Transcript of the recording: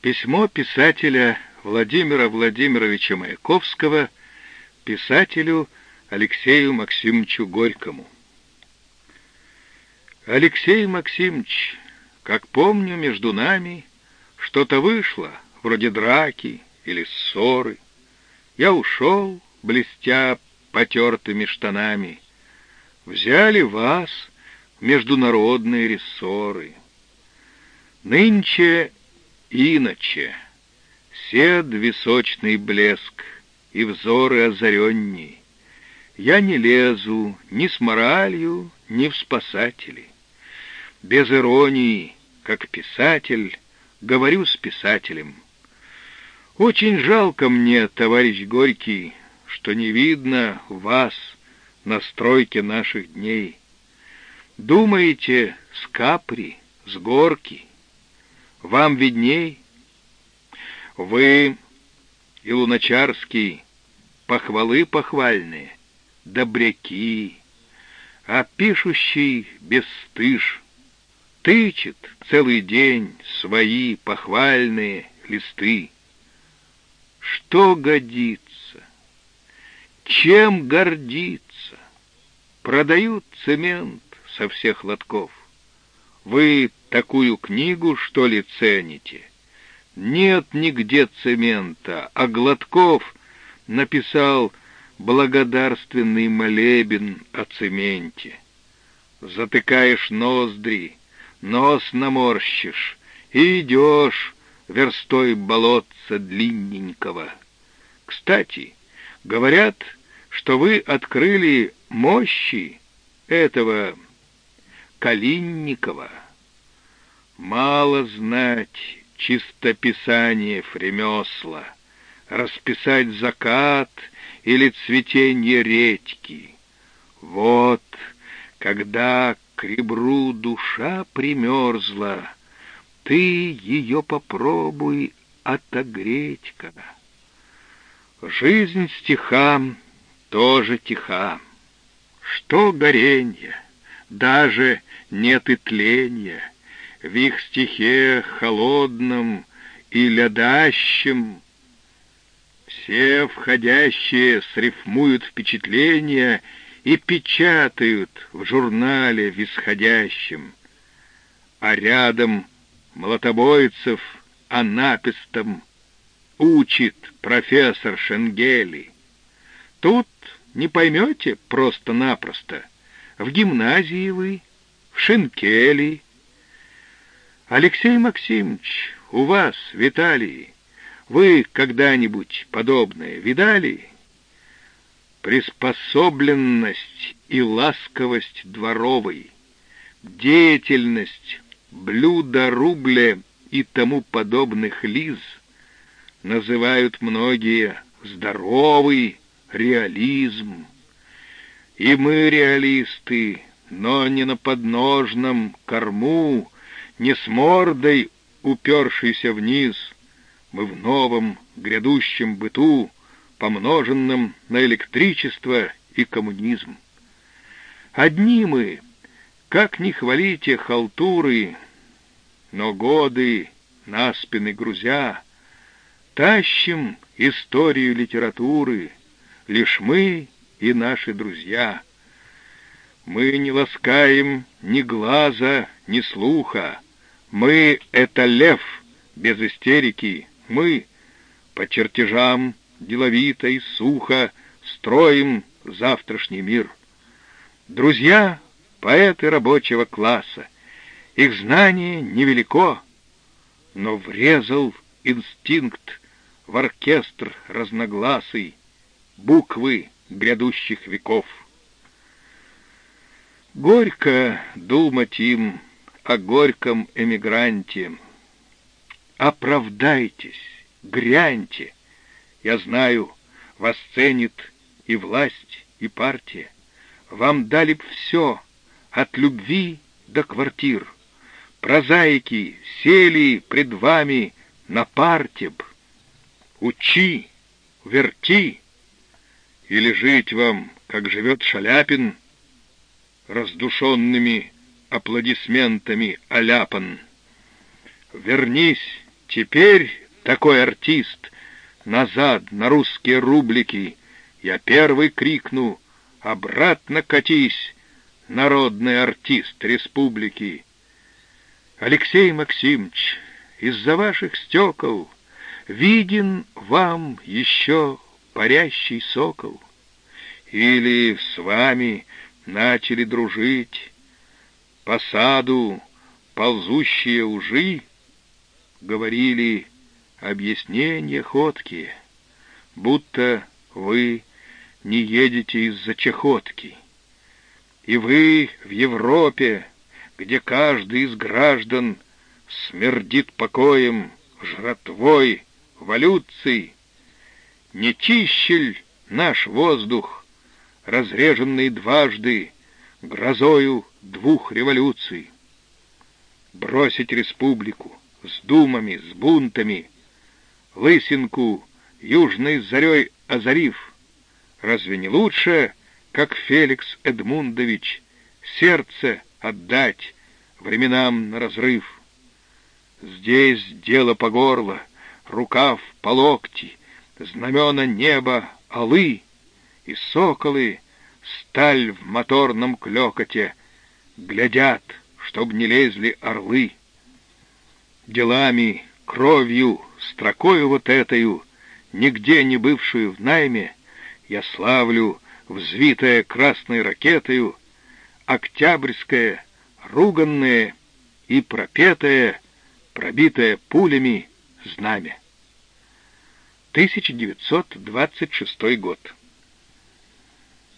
Письмо писателя Владимира Владимировича Маяковского писателю Алексею Максимовичу Горькому. Алексей Максимович, как помню, между нами что-то вышло, вроде драки или ссоры. Я ушел, блестя потертыми штанами. Взяли вас международные рессоры. Нынче иначе, сед височный блеск и взоры озаренней. Я не лезу ни с моралью, ни в спасатели. Без иронии, как писатель, говорю с писателем. Очень жалко мне, товарищ Горький, что не видно вас на стройке наших дней. Думаете, с капри, с горки — вам видней. Вы и Луначарский похвалы похвальные, добряки, а пишущий бесстыж тычет целый день свои похвальные листы. Что годится? Чем гордиться? Продают цемент со всех лотков. Вы такую книгу, что ли, цените? Нет нигде цемента, а Гладков написал благодарственный молебен о цементе. Затыкаешь ноздри, нос наморщишь и идешь верстой болотца длинненького. Кстати, говорят, что вы открыли мощи этого Калинникова. Мало знать чистописание фремесла, расписать закат или цветенье редьки. Вот, когда к ребру душа примерзла, ты ее попробуй отогреть-ка. Жизнь стихам тоже тиха. Что горенье, даже нет и тления — в их стихе холодном и лядащем все входящие срифмуют впечатления и печатают в журнале висходящем, а рядом молотобойцев о напистом учит профессор Шенгели. Тут не поймете просто-напросто. В гимназии вы, в Шенкели, Алексей Максимович, у вас, Виталий, вы когда-нибудь подобное видали? Приспособленность и ласковость дворовой, деятельность, блюда рубле и тому подобных лиз называют многие здоровый реализм. И мы реалисты, но не на подножном корму, не с мордой, упершейся вниз, мы в новом грядущем быту, помноженном на электричество и коммунизм. Одни мы, как не хвалите халтуры, но годы на спины грузя, тащим историю литературы, лишь мы и наши друзья. Мы не ласкаем ни глаза, ни слуха, мы — это лев, без истерики. Мы по чертежам деловито и сухо строим завтрашний мир. Друзья — поэты рабочего класса. Их знание невелико, но врезал инстинкт в оркестр разногласый, буквы грядущих веков. Горько думать им о горьком эмигранте. Оправдайтесь, гряньте. Я знаю, вас ценит и власть, и партия. Вам дали б все, от любви до квартир. Прозаики сели пред вами на парте б. Учи, верти, или жить вам, как живет Шаляпин, раздушенными аплодисментами оляпан. Вернись Теперь такой артист назад на русские рублики. Я первый крикну «Обратно катись, народный артист республики!» Алексей Максимович, из-за ваших стекол Виден вам еще парящий сокол. Или с вами начали дружить По саду ползущие ужи, Говорили объяснения ходкие, Будто вы не едете из-за чехотки. И вы в Европе, где каждый из граждан Смердит покоем, жратвой, валюций, не чищель наш воздух, разреженный дважды грозою двух революций. Бросить республику с думами, с бунтами, лысинку южной зарей озарив, разве не лучше, как Феликс Эдмундович, сердце отдать временам на разрыв? Здесь дело по горло, рукав по локти, знамена неба олы, и соколы, сталь в моторном клёкоте, глядят, чтоб не лезли орлы. Делами, кровью, строкою вот этою, нигде не бывшую в найме, я славлю, взвитая красной ракетою, октябрьское, руганное и пропетое, пробитое пулями знамя. 1926 год.